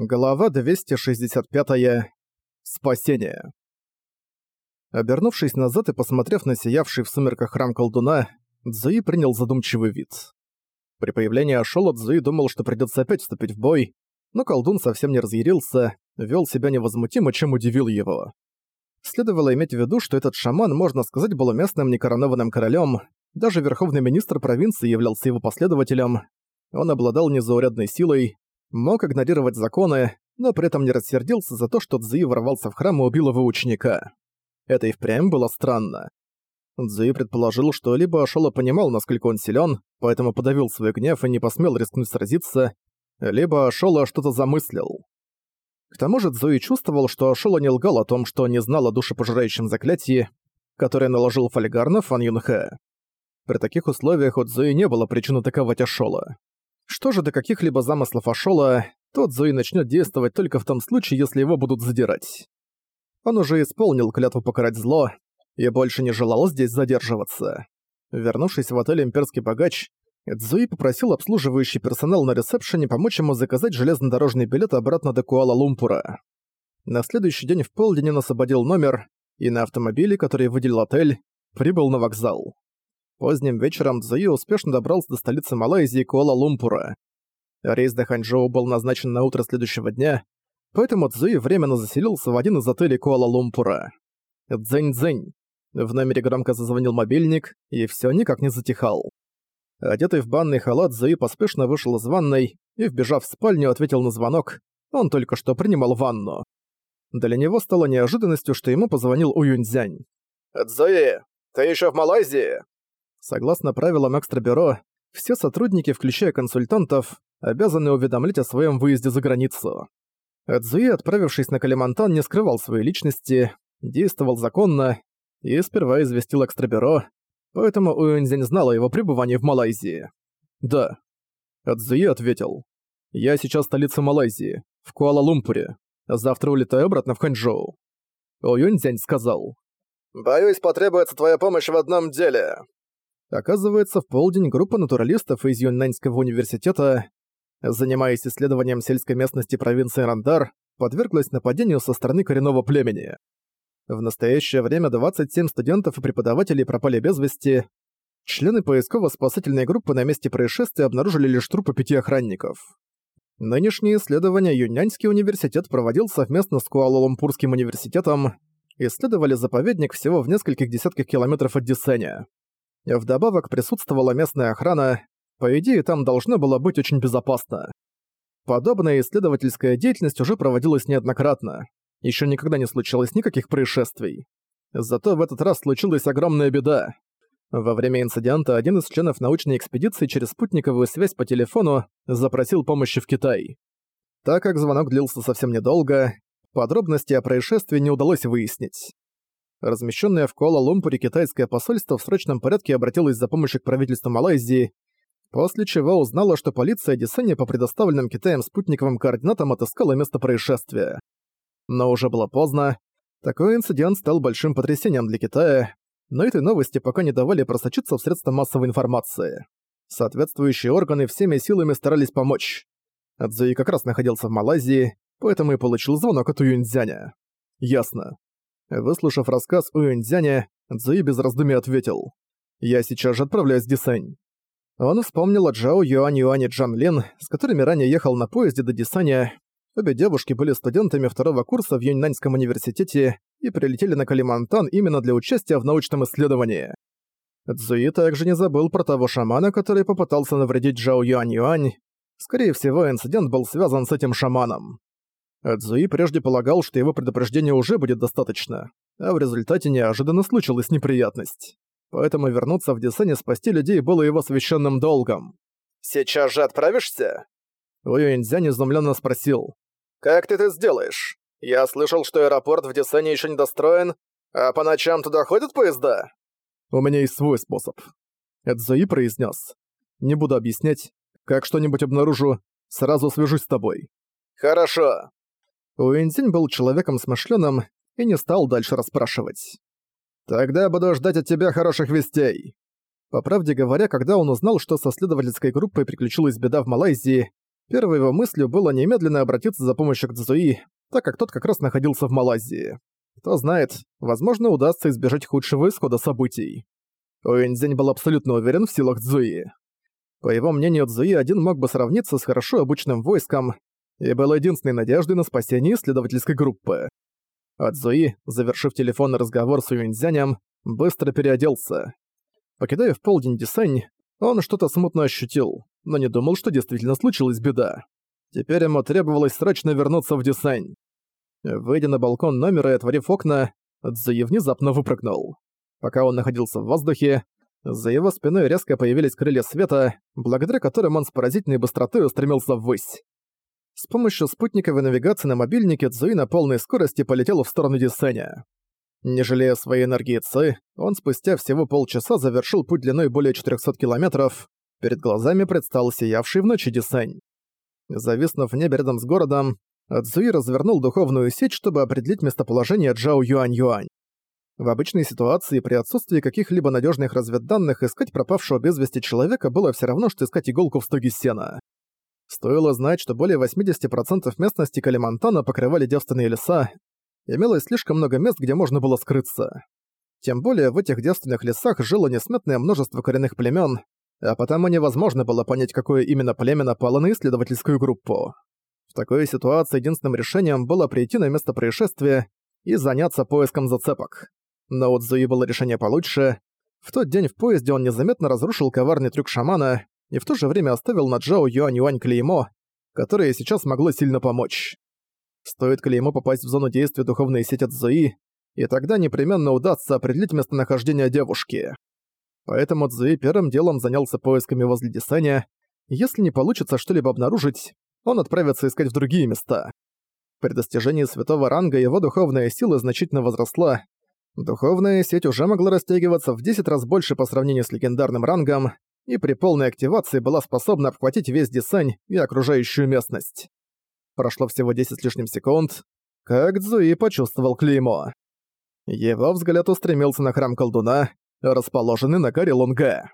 Глава 265. -я. Спасение. Обернувшись назад и посмотрев на сиявший в сумерках храм колдуна, Цзуи принял задумчивый вид. При появлении Ашола Цзуи думал, что придется опять вступить в бой, но колдун совсем не разъярился, вел себя невозмутимо, чем удивил его. Следовало иметь в виду, что этот шаман, можно сказать, был местным некоронованным королем, даже верховный министр провинции являлся его последователем, он обладал незаурядной силой, мог игнорировать законы, но при этом не рассердился за то, что Цзуи ворвался в храм и убил его ученика. Это и впрямь было странно. Цзуи предположил, что либо Ашола понимал, насколько он силен, поэтому подавил свой гнев и не посмел рискнуть сразиться, либо Ашола что-то замыслил. К тому же Цзуи чувствовал, что Ашола не лгал о том, что не знал о душепожирающем заклятии, которое наложил Фольгар на Фан Юнхэ. При таких условиях у Цзуи не было причин атаковать Ашола. Что же до каких-либо замыслов Ашола, тот Зои начнет действовать только в том случае, если его будут задирать. Он уже исполнил клятву покарать зло и больше не желал здесь задерживаться. Вернувшись в отель «Имперский богач», Цзуи попросил обслуживающий персонал на ресепшене помочь ему заказать железнодорожный билет обратно до Куала-Лумпура. На следующий день в полдень он освободил номер и на автомобиле, который выделил отель, прибыл на вокзал. Поздним вечером Цзуи успешно добрался до столицы Малайзии Куала-Лумпура. Рейс до Ханчжоу был назначен на утро следующего дня, поэтому Цзуи временно заселился в один из отелей Куала-Лумпура. Дзэнь-дзэнь. В номере громко зазвонил мобильник, и всё никак не затихал. Одетый в банный халат, Цзуи поспешно вышел из ванной и, вбежав в спальню, ответил на звонок. Он только что принимал ванну. Для него стало неожиданностью, что ему позвонил Уюньцзянь. «Цзуи, ты ещё в Малайзии?» Согласно правилам экстрабюро, все сотрудники, включая консультантов, обязаны уведомлять о своем выезде за границу. Эдзуи, отправившись на Калимантан, не скрывал своей личности, действовал законно и сперва известил экстрабюро, поэтому Уэнзин знал о его пребывании в Малайзии. «Да». Эдзуи ответил. «Я сейчас в столице Малайзии, в Куала-Лумпуре. Завтра улетаю обратно в Ханчжоу». Уюньцзянь сказал. «Боюсь, потребуется твоя помощь в одном деле. Оказывается, в полдень группа натуралистов из Юньнаньского университета, занимаясь исследованием сельской местности провинции Рандар, подверглась нападению со стороны коренного племени. В настоящее время 27 студентов и преподавателей пропали без вести. Члены поисково-спасательной группы на месте происшествия обнаружили лишь трупы пяти охранников. Нынешнее исследование Юньнаньский университет проводил совместно с Куала-Лумпурским университетом, исследовали заповедник всего в нескольких десятках километров от Дисеня. Вдобавок присутствовала местная охрана, по идее там должно было быть очень безопасно. Подобная исследовательская деятельность уже проводилась неоднократно. Еще никогда не случилось никаких происшествий. Зато в этот раз случилась огромная беда. Во время инцидента один из членов научной экспедиции через спутниковую связь по телефону запросил помощи в Китай. Так как звонок длился совсем недолго, подробности о происшествии не удалось выяснить. Размещенное в Куала-Лумпуре китайское посольство в срочном порядке обратилось за помощью к правительству Малайзии, после чего узнало, что полиция Десения по предоставленным Китаем спутниковым координатам отыскала место происшествия. Но уже было поздно. Такой инцидент стал большим потрясением для Китая, но этой новости пока не давали просочиться в средства массовой информации. Соответствующие органы всеми силами старались помочь. Цзуи как раз находился в Малайзии, поэтому и получил звонок от Уюньцзяня. Ясно. Выслушав рассказ Уэнзяня, Цзуи без раздумий ответил. «Я сейчас же отправляюсь в Дисань». Он вспомнил о Джао Юань и Джан Лин, с которыми ранее ехал на поезде до Дисаня. Обе девушки были студентами второго курса в Юньнаньском университете и прилетели на Калимантан именно для участия в научном исследовании. Цзуи также не забыл про того шамана, который попытался навредить Джао Юань Юань. Скорее всего, инцидент был связан с этим шаманом. Цзуи прежде полагал, что его предупреждения уже будет достаточно, а в результате неожиданно случилась неприятность. Поэтому вернуться в Десене спасти людей было его священным долгом. «Сейчас же отправишься?» Уюэньцзянь изумленно спросил. «Как ты это сделаешь? Я слышал, что аэропорт в Десене еще не достроен, а по ночам туда ходят поезда?» «У меня есть свой способ», — Эдзуи произнес. «Не буду объяснять. Как что-нибудь обнаружу, сразу свяжусь с тобой». «Хорошо», Уэнзинь был человеком смышленым и не стал дальше расспрашивать. «Тогда буду ждать от тебя хороших вестей». По правде говоря, когда он узнал, что со следовательской группой приключилась беда в Малайзии, Первой его мыслью было немедленно обратиться за помощью к Цзуи, так как тот как раз находился в Малайзии. Кто знает, возможно, удастся избежать худшего исхода событий. Уэнзень был абсолютно уверен в силах Цзуи. По его мнению, Цзуи один мог бы сравниться с хорошо обученным войском и был единственной надеждой на спасение исследовательской группы. А Цзуи, завершив телефонный разговор с Уэнзянем, быстро переоделся. Покидая в полдень Дисань, он что-то смутно ощутил, но не думал, что действительно случилась беда. Теперь ему требовалось срочно вернуться в Дисань. Выйдя на балкон номера и отворив окна, Цзуи внезапно выпрыгнул. Пока он находился в воздухе, за его спиной резко появились крылья света, благодаря которым он с поразительной быстротой устремился ввысь. С помощью спутниковой навигации на мобильнике Цзуи на полной скорости полетел в сторону Дисеня. Не жалея своей энергии Ци, он спустя всего полчаса завершил путь длиной более 400 километров. Перед глазами предстал сиявший в ночи Дисень. Зависнув в небе рядом с городом, Цзуи развернул духовную сеть, чтобы определить местоположение Джао Юань-Юань. В обычной ситуации при отсутствии каких-либо надежных разведданных искать пропавшего без вести человека было все равно, что искать иголку в стоге сена. Стоило знать, что более 80% местности Калимантана покрывали девственные леса, имелось слишком много мест, где можно было скрыться. Тем более в этих девственных лесах жило несметное множество коренных племен, а потому невозможно было понять, какое именно племя напало на исследовательскую группу. В такой ситуации единственным решением было прийти на место происшествия и заняться поиском зацепок. Но у Цзуи было решение получше. В тот день в поезде он незаметно разрушил коварный трюк шамана, и в то же время оставил на Джао Юань-Юань клеймо, которое сейчас могло сильно помочь. Стоит клеймо попасть в зону действия духовной сети Цзуи, и тогда непременно удастся определить местонахождение девушки. Поэтому Цзуи первым делом занялся поисками возле Дисаня. Если не получится что-либо обнаружить, он отправится искать в другие места. При достижении святого ранга его духовная сила значительно возросла. Духовная сеть уже могла растягиваться в 10 раз больше по сравнению с легендарным рангом, и при полной активации была способна обхватить весь Дисань и окружающую местность. Прошло всего 10 с лишним секунд, как Цзуи почувствовал клеймо. Его взгляд устремился на храм колдуна, расположенный на горе Лунга.